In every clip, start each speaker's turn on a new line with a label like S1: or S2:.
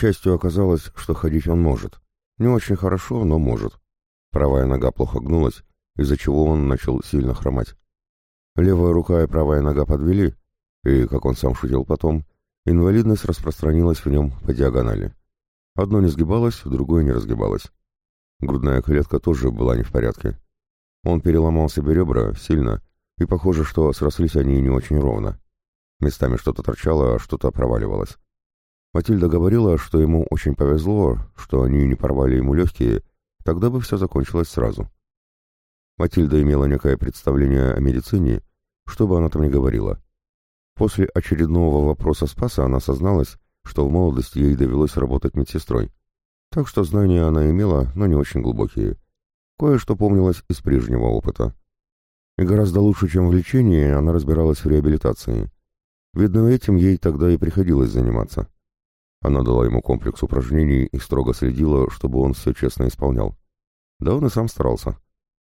S1: счастью, оказалось, что ходить он может. Не очень хорошо, но может. Правая нога плохо гнулась, из-за чего он начал сильно хромать. Левая рука и правая нога подвели, и, как он сам шутил потом, инвалидность распространилась в нем по диагонали. Одно не сгибалось, другое не разгибалось. Грудная клетка тоже была не в порядке. Он переломал себе ребра сильно, и похоже, что срослись они не очень ровно. Местами что-то торчало, а что-то проваливалось. Матильда говорила, что ему очень повезло, что они не порвали ему легкие, тогда бы все закончилось сразу. Матильда имела некое представление о медицине, что бы она там ни говорила. После очередного вопроса Спаса она созналась, что в молодости ей довелось работать медсестрой. Так что знания она имела, но не очень глубокие. Кое-что помнилось из прежнего опыта. И гораздо лучше, чем в лечении, она разбиралась в реабилитации. Видно, этим ей тогда и приходилось заниматься. Она дала ему комплекс упражнений и строго следила, чтобы он все честно исполнял. Да он и сам старался.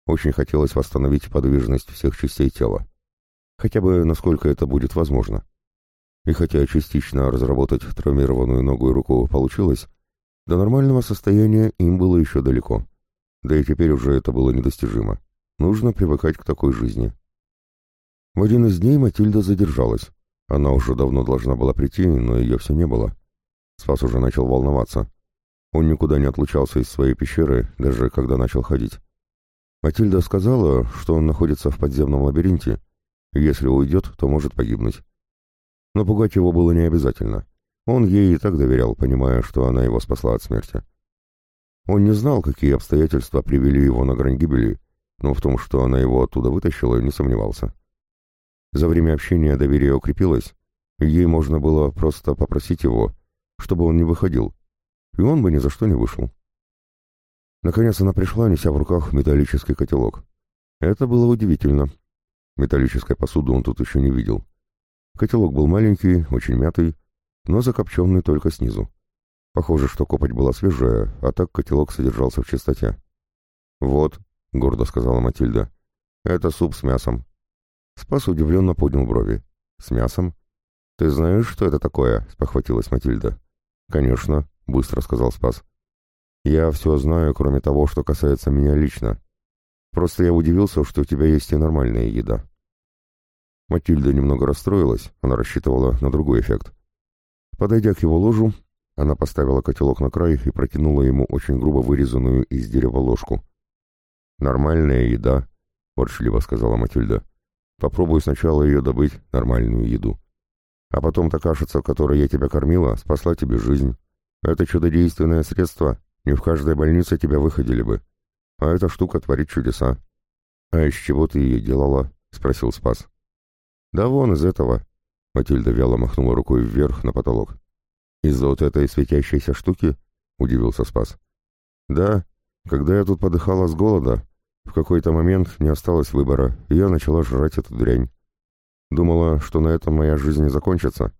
S1: Очень хотелось восстановить подвижность всех частей тела. Хотя бы насколько это будет возможно. И хотя частично разработать травмированную ногу и руку получилось, до нормального состояния им было еще далеко. Да и теперь уже это было недостижимо. Нужно привыкать к такой жизни. В один из дней Матильда задержалась. Она уже давно должна была прийти, но ее все не было. Спас уже начал волноваться. Он никуда не отлучался из своей пещеры, даже когда начал ходить. Матильда сказала, что он находится в подземном лабиринте, если уйдет, то может погибнуть. Но пугать его было не обязательно. Он ей и так доверял, понимая, что она его спасла от смерти. Он не знал, какие обстоятельства привели его на грань гибели, но в том, что она его оттуда вытащила, не сомневался. За время общения доверие укрепилось, ей можно было просто попросить его, чтобы он не выходил, и он бы ни за что не вышел. Наконец она пришла, неся в руках металлический котелок. Это было удивительно. Металлической посуды он тут еще не видел. Котелок был маленький, очень мятый, но закопченный только снизу. Похоже, что копоть была свежая, а так котелок содержался в чистоте. «Вот», — гордо сказала Матильда, — «это суп с мясом». Спас удивленно поднял брови. «С мясом? Ты знаешь, что это такое?» — спохватилась Матильда. «Конечно», — быстро сказал Спас. «Я все знаю, кроме того, что касается меня лично. Просто я удивился, что у тебя есть и нормальная еда». Матильда немного расстроилась, она рассчитывала на другой эффект. Подойдя к его ложу, она поставила котелок на край и протянула ему очень грубо вырезанную из дерева ложку. «Нормальная еда», — ворчливо сказала Матильда. «Попробуй сначала ее добыть, нормальную еду. А потом та кашица, которой я тебя кормила, спасла тебе жизнь. Это чудодейственное средство, не в каждой больнице тебя выходили бы. А эта штука творит чудеса». «А из чего ты ее делала?» — спросил Спас. «Да вон из этого», Матильда вяло махнула рукой вверх на потолок. «Из-за вот этой светящейся штуки?» — удивился Спас. «Да, когда я тут подыхала с голода, в какой-то момент не осталось выбора, и я начала жрать эту дрянь. Думала, что на этом моя жизнь не закончится.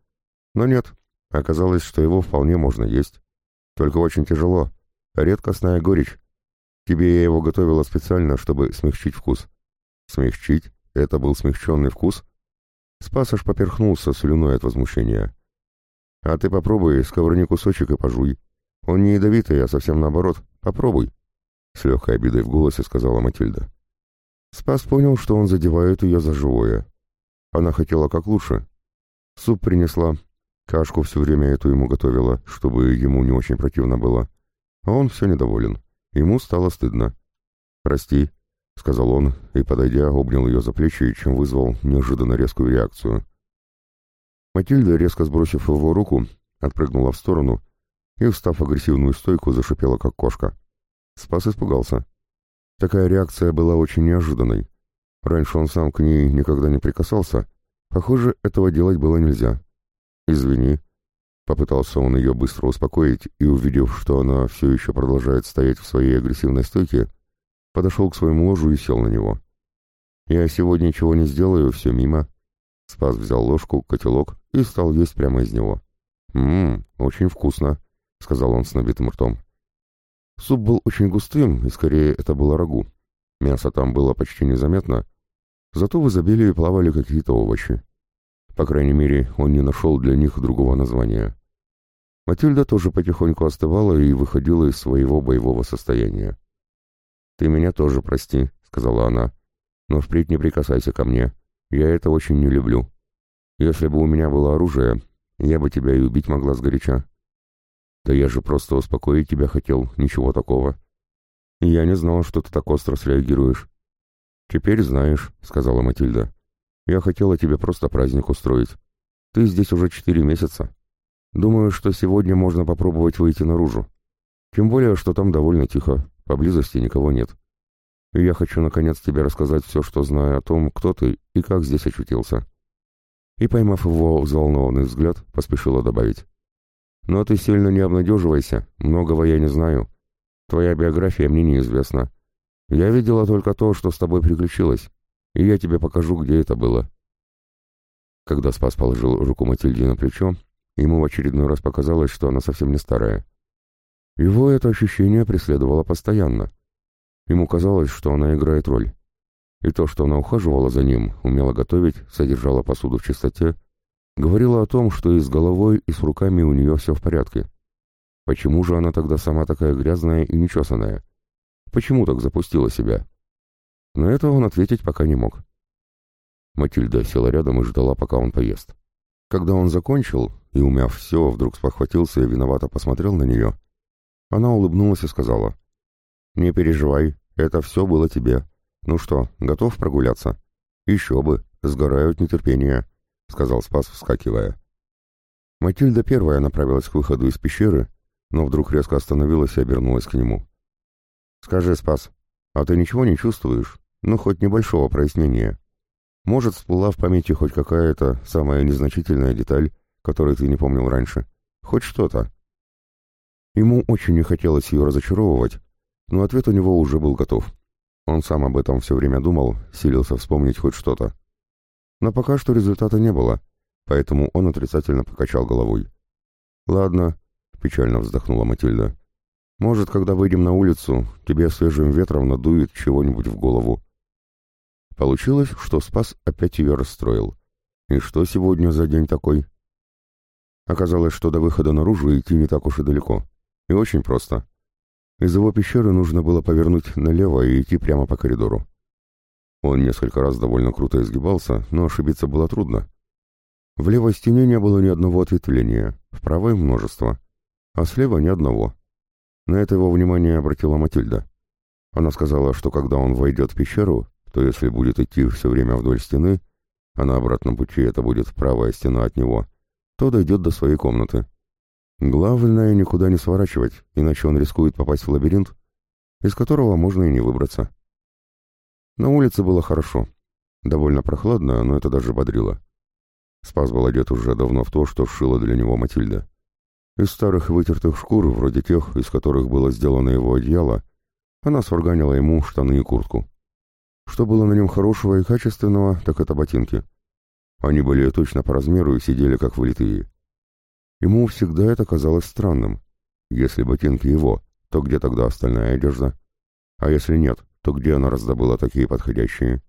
S1: Но нет, оказалось, что его вполне можно есть. Только очень тяжело. Редкостная горечь. Тебе я его готовила специально, чтобы смягчить вкус». «Смягчить? Это был смягченный вкус?» Спас аж поперхнулся слюной от возмущения. «А ты попробуй, сковырни кусочек и пожуй. Он не ядовитый, а совсем наоборот. Попробуй», — с легкой обидой в голосе сказала Матильда. Спас понял, что он задевает ее за живое. Она хотела как лучше. Суп принесла, кашку все время эту ему готовила, чтобы ему не очень противно было. А он все недоволен. Ему стало стыдно. «Прости», — сказал он и, подойдя, обнял ее за плечи, чем вызвал неожиданно резкую реакцию. Матильда, резко сбросив его руку, отпрыгнула в сторону и, встав агрессивную стойку, зашипела, как кошка. Спас испугался. Такая реакция была очень неожиданной. Раньше он сам к ней никогда не прикасался. Похоже, этого делать было нельзя. «Извини», — попытался он ее быстро успокоить и, увидев, что она все еще продолжает стоять в своей агрессивной стойке, подошел к своему ложу и сел на него. «Я сегодня ничего не сделаю, все мимо». Спас взял ложку, котелок и стал есть прямо из него. «Ммм, очень вкусно», — сказал он с набитым ртом. Суп был очень густым, и скорее это было рагу. Мясо там было почти незаметно, зато в изобилии плавали какие-то овощи. По крайней мере, он не нашел для них другого названия. Матильда тоже потихоньку остывала и выходила из своего боевого состояния. «Ты меня тоже прости», — сказала она, — «но впредь не прикасайся ко мне. Я это очень не люблю. Если бы у меня было оружие, я бы тебя и убить могла сгоряча». «Да я же просто успокоить тебя хотел, ничего такого». «Я не знала, что ты так остро среагируешь». «Теперь знаешь», — сказала Матильда. «Я хотела тебе просто праздник устроить. Ты здесь уже четыре месяца. Думаю, что сегодня можно попробовать выйти наружу. Тем более, что там довольно тихо, поблизости никого нет. И я хочу, наконец, тебе рассказать все, что знаю о том, кто ты и как здесь очутился». И, поймав его взволнованный взгляд, поспешила добавить. «Но ты сильно не обнадеживайся, многого я не знаю. Твоя биография мне неизвестна. Я видела только то, что с тобой приключилось, и я тебе покажу, где это было». Когда Спас положил руку Матильде на плечо, ему в очередной раз показалось, что она совсем не старая. Его это ощущение преследовало постоянно. Ему казалось, что она играет роль. И то, что она ухаживала за ним, умела готовить, содержала посуду в чистоте, говорило о том, что и с головой, и с руками у нее все в порядке. Почему же она тогда сама такая грязная и нечесанная? Почему так запустила себя? На это он ответить пока не мог. Матильда села рядом и ждала, пока он поест. Когда он закончил, и, умяв все, вдруг спохватился и виновато посмотрел на нее, она улыбнулась и сказала, «Не переживай, это все было тебе. Ну что, готов прогуляться?» «Еще бы, сгораю от нетерпения», — сказал Спас, вскакивая. Матильда первая направилась к выходу из пещеры, но вдруг резко остановилась и обернулась к нему. «Скажи, Спас, а ты ничего не чувствуешь? Ну, хоть небольшого прояснения?» Может, всплыла в памяти хоть какая-то самая незначительная деталь, которую ты не помнил раньше. Хоть что-то. Ему очень не хотелось ее разочаровывать, но ответ у него уже был готов. Он сам об этом все время думал, силился вспомнить хоть что-то. Но пока что результата не было, поэтому он отрицательно покачал головой. «Ладно», — печально вздохнула Матильда. «Может, когда выйдем на улицу, тебе свежим ветром надует чего-нибудь в голову. Получилось, что Спас опять ее расстроил. И что сегодня за день такой? Оказалось, что до выхода наружу идти не так уж и далеко. И очень просто. Из его пещеры нужно было повернуть налево и идти прямо по коридору. Он несколько раз довольно круто изгибался, но ошибиться было трудно. В левой стене не было ни одного ответвления, в правой — множество, а слева — ни одного. На это его внимание обратила Матильда. Она сказала, что когда он войдет в пещеру, то если будет идти все время вдоль стены, а на обратном пути это будет правая стена от него, то дойдет до своей комнаты. Главное, никуда не сворачивать, иначе он рискует попасть в лабиринт, из которого можно и не выбраться. На улице было хорошо. Довольно прохладно, но это даже бодрило. Спас был одет уже давно в то, что сшила для него Матильда. Из старых вытертых шкур, вроде тех, из которых было сделано его одеяло, она сварганила ему штаны и куртку. Что было на нем хорошего и качественного, так это ботинки. Они были точно по размеру и сидели как вылитые. Ему всегда это казалось странным. Если ботинки его, то где тогда остальная одежда? А если нет, то где она раздобыла такие подходящие?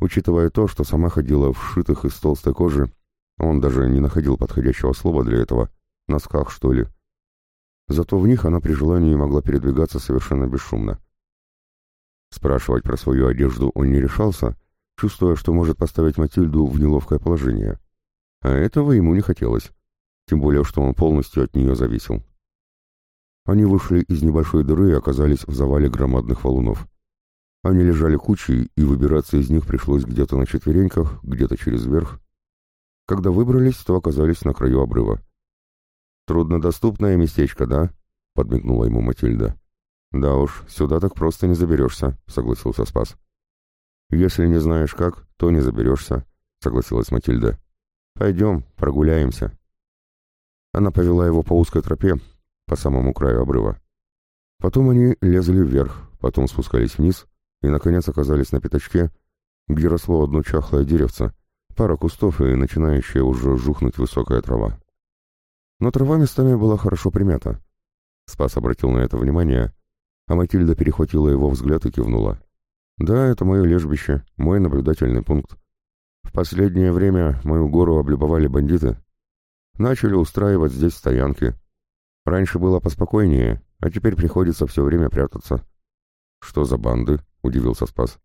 S1: Учитывая то, что сама ходила в шитых из толстой кожи, он даже не находил подходящего слова для этого, носках, что ли. Зато в них она при желании могла передвигаться совершенно бесшумно. Спрашивать про свою одежду он не решался, чувствуя, что может поставить Матильду в неловкое положение. А этого ему не хотелось, тем более, что он полностью от нее зависел. Они вышли из небольшой дыры и оказались в завале громадных валунов. Они лежали кучей, и выбираться из них пришлось где-то на четвереньках, где-то через верх. Когда выбрались, то оказались на краю обрыва. «Труднодоступное местечко, да?» — подмигнула ему Матильда. «Да уж, сюда так просто не заберешься», — согласился Спас. «Если не знаешь как, то не заберешься», — согласилась Матильда. «Пойдем, прогуляемся». Она повела его по узкой тропе, по самому краю обрыва. Потом они лезли вверх, потом спускались вниз и, наконец, оказались на пятачке, где росло одно чахлое деревце, пара кустов и начинающая уже жухнуть высокая трава. Но трава местами была хорошо примята. Спас обратил на это внимание а Матильда перехватила его взгляд и кивнула. «Да, это мое лежбище, мой наблюдательный пункт. В последнее время мою гору облюбовали бандиты. Начали устраивать здесь стоянки. Раньше было поспокойнее, а теперь приходится все время прятаться». «Что за банды?» — удивился Спас.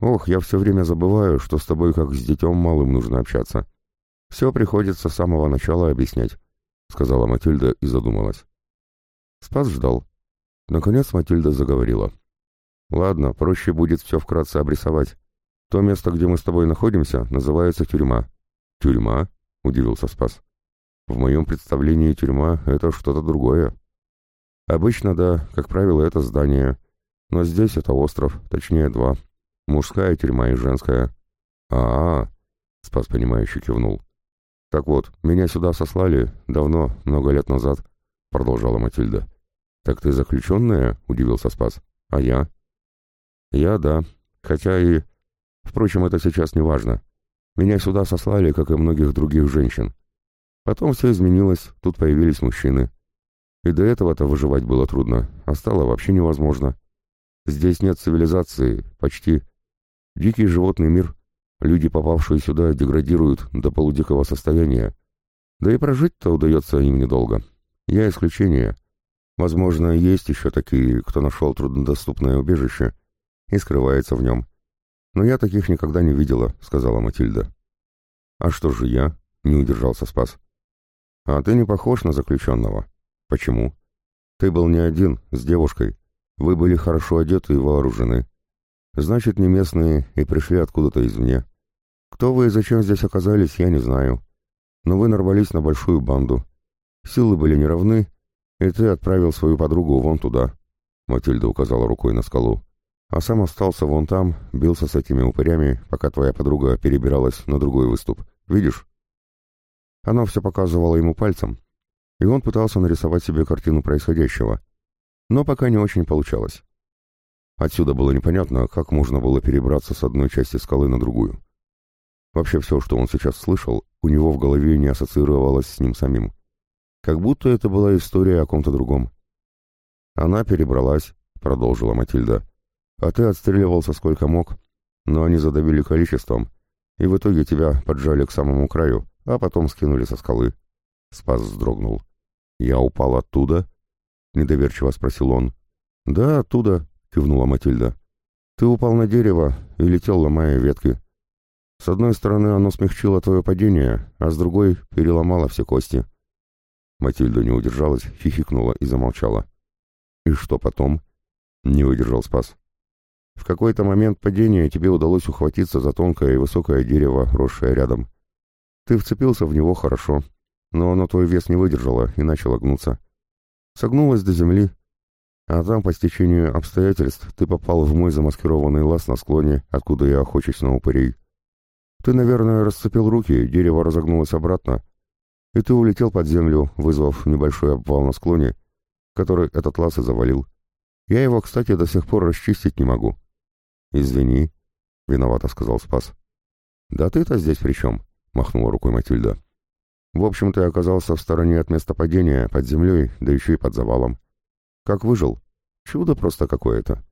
S1: «Ох, я все время забываю, что с тобой как с детем малым нужно общаться. Все приходится с самого начала объяснять», — сказала Матильда и задумалась. Спас ждал. Наконец Матильда заговорила. «Ладно, проще будет все вкратце обрисовать. То место, где мы с тобой находимся, называется тюрьма». «Тюрьма?» — удивился Спас. «В моем представлении тюрьма — это что-то другое». «Обычно, да, как правило, это здание. Но здесь это остров, точнее два. Мужская тюрьма и женская». «А-а-а!» — Спас, понимающе кивнул. «Так вот, меня сюда сослали давно, много лет назад», — продолжала Матильда. «Так ты заключенная?» — удивился Спас. «А я?» «Я, да. Хотя и...» Впрочем, это сейчас не важно. Меня сюда сослали, как и многих других женщин. Потом все изменилось, тут появились мужчины. И до этого-то выживать было трудно, а стало вообще невозможно. Здесь нет цивилизации, почти. Дикий животный мир. Люди, попавшие сюда, деградируют до полудикого состояния. Да и прожить-то удается им недолго. Я исключение. Возможно, есть еще такие, кто нашел труднодоступное убежище и скрывается в нем. «Но я таких никогда не видела», — сказала Матильда. «А что же я?» — не удержался Спас. «А ты не похож на заключенного». «Почему?» «Ты был не один, с девушкой. Вы были хорошо одеты и вооружены. Значит, не местные и пришли откуда-то извне. Кто вы и зачем здесь оказались, я не знаю. Но вы нарвались на большую банду. Силы были неравны, и ты отправил свою подругу вон туда». Матильда указала рукой на скалу а сам остался вон там, бился с этими упырями, пока твоя подруга перебиралась на другой выступ. Видишь? Она все показывала ему пальцем, и он пытался нарисовать себе картину происходящего, но пока не очень получалось. Отсюда было непонятно, как можно было перебраться с одной части скалы на другую. Вообще все, что он сейчас слышал, у него в голове не ассоциировалось с ним самим. Как будто это была история о ком-то другом. «Она перебралась», — продолжила Матильда, — а ты отстреливался сколько мог, но они задавили количеством, и в итоге тебя поджали к самому краю, а потом скинули со скалы. Спас вздрогнул. «Я упал оттуда?» — недоверчиво спросил он. «Да, оттуда», — кивнула Матильда. «Ты упал на дерево и летел, ломая ветки. С одной стороны, оно смягчило твое падение, а с другой — переломало все кости». Матильда не удержалась, хихикнула и замолчала. «И что потом?» — не выдержал Спас. В какой-то момент падения тебе удалось ухватиться за тонкое и высокое дерево, росшее рядом. Ты вцепился в него хорошо, но оно твой вес не выдержало и начало гнуться. Согнулось до земли, а там, по стечению обстоятельств, ты попал в мой замаскированный лаз на склоне, откуда я охочусь на упырей. Ты, наверное, расцепил руки, дерево разогнулось обратно, и ты улетел под землю, вызвав небольшой обвал на склоне, который этот лаз и завалил. Я его, кстати, до сих пор расчистить не могу. «Извини», — виновато сказал Спас. «Да ты-то здесь при чем?» — махнула рукой Матильда. «В общем, ты оказался в стороне от места падения, под землей, да еще и под завалом. Как выжил? Чудо просто какое-то».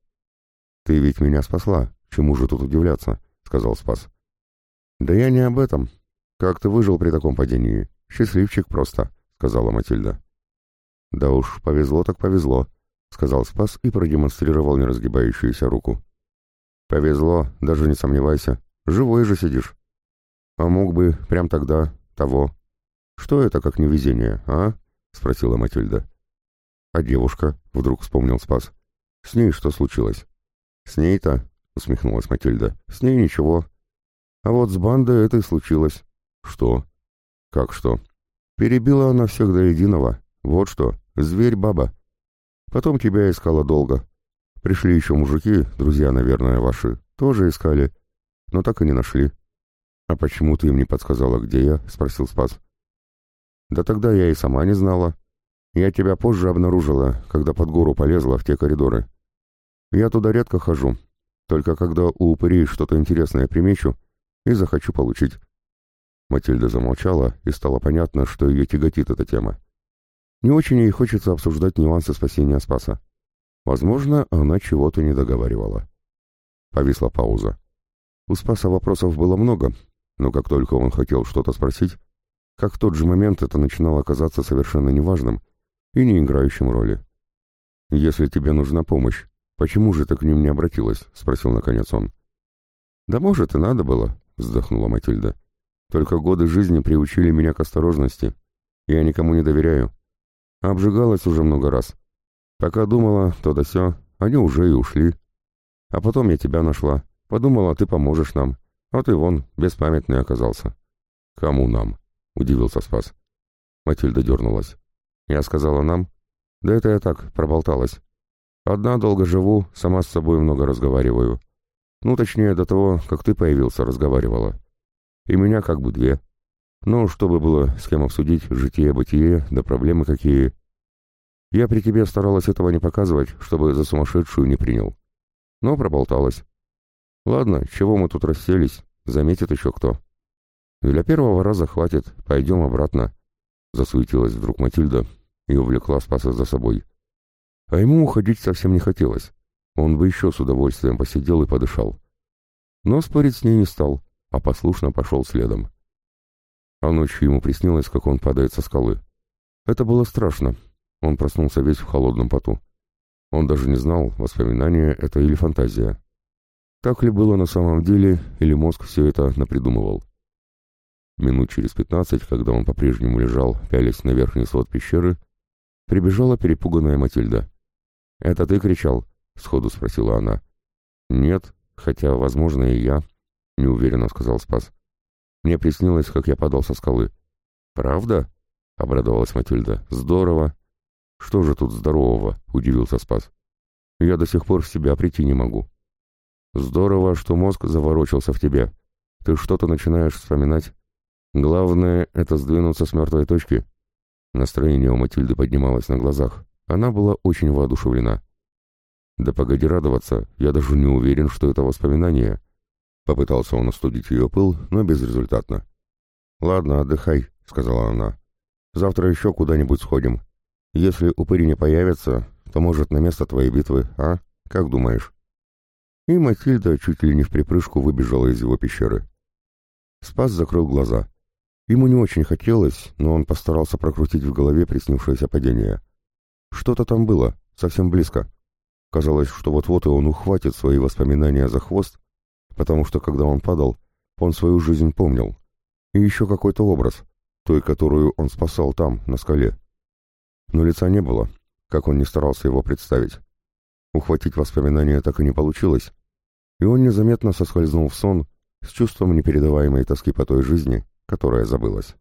S1: «Ты ведь меня спасла, чему же тут удивляться?» — сказал Спас. «Да я не об этом. Как ты выжил при таком падении? Счастливчик просто», — сказала Матильда. «Да уж, повезло так повезло», — сказал Спас и продемонстрировал неразгибающуюся руку. Повезло, даже не сомневайся. Живой же сидишь. А мог бы прям тогда того. Что это как невезение, а? Спросила Матильда. А девушка, вдруг вспомнил Спас. С ней что случилось? С ней-то, усмехнулась Матильда. С ней ничего. А вот с бандой это и случилось. Что? Как что? Перебила она всех до единого. Вот что, зверь-баба. Потом тебя искала долго. Пришли еще мужики, друзья, наверное, ваши, тоже искали, но так и не нашли. «А почему ты им не подсказала, где я?» — спросил Спас. «Да тогда я и сама не знала. Я тебя позже обнаружила, когда под гору полезла в те коридоры. Я туда редко хожу, только когда у упырей что-то интересное примечу и захочу получить». Матильда замолчала, и стало понятно, что ее тяготит эта тема. Не очень ей хочется обсуждать нюансы спасения Спаса. Возможно, она чего-то не договаривала. Повисла пауза. У Спаса вопросов было много, но как только он хотел что-то спросить, как в тот же момент это начинало казаться совершенно неважным, и не играющим роли. «Если тебе нужна помощь, почему же ты к ним не обратилась?» — спросил наконец он. «Да может, и надо было», — вздохнула Матильда. «Только годы жизни приучили меня к осторожности. Я никому не доверяю. Обжигалась уже много раз. Пока думала, то да сё, они уже и ушли. А потом я тебя нашла. Подумала, ты поможешь нам. А ты вон, беспамятный оказался». «Кому нам?» — удивился Спас. Матильда дернулась. «Я сказала нам?» «Да это я так, проболталась. Одна долго живу, сама с собой много разговариваю. Ну, точнее, до того, как ты появился, разговаривала. И меня как бы две. Ну, чтобы было с кем обсудить житие-бытие, да проблемы какие. Я при тебе старалась этого не показывать, чтобы за сумасшедшую не принял. Но проболталась. Ладно, чего мы тут расселись, заметит еще кто. Для первого раза хватит, пойдем обратно. Засуетилась вдруг Матильда и увлекла Спаса за собой. А ему уходить совсем не хотелось. Он бы еще с удовольствием посидел и подышал. Но спорить с ней не стал, а послушно пошел следом. А ночью ему приснилось, как он падает со скалы. Это было страшно. Он проснулся весь в холодном поту. Он даже не знал, воспоминание это или фантазия. Так ли было на самом деле, или мозг все это напридумывал? Минут через пятнадцать, когда он по-прежнему лежал, пялясь на верхний свод пещеры, прибежала перепуганная Матильда. «Это ты кричал?» — сходу спросила она. «Нет, хотя, возможно, и я», — неуверенно сказал Спас. «Мне приснилось, как я падал со скалы». «Правда?» — обрадовалась Матильда. «Здорово!» «Что же тут здорового?» — удивился Спас. «Я до сих пор в себя прийти не могу». «Здорово, что мозг заворочился в тебе. Ты что-то начинаешь вспоминать. Главное — это сдвинуться с мертвой точки». Настроение у Матильды поднималось на глазах. Она была очень воодушевлена. «Да погоди радоваться, я даже не уверен, что это воспоминание». Попытался он остудить ее пыл, но безрезультатно. «Ладно, отдыхай», — сказала она. «Завтра еще куда-нибудь сходим. Если упыри не появятся, то, может, на место твоей битвы, а? Как думаешь?» И Матильда чуть ли не в припрыжку выбежала из его пещеры. Спас закрыл глаза. Ему не очень хотелось, но он постарался прокрутить в голове приснившееся падение. Что-то там было, совсем близко. Казалось, что вот-вот и он ухватит свои воспоминания за хвост, потому что, когда он падал, он свою жизнь помнил. И еще какой-то образ, той, которую он спасал там, на скале. Но лица не было, как он не старался его представить. Ухватить воспоминания так и не получилось, и он незаметно соскользнул в сон с чувством непередаваемой тоски по той жизни, которая забылась.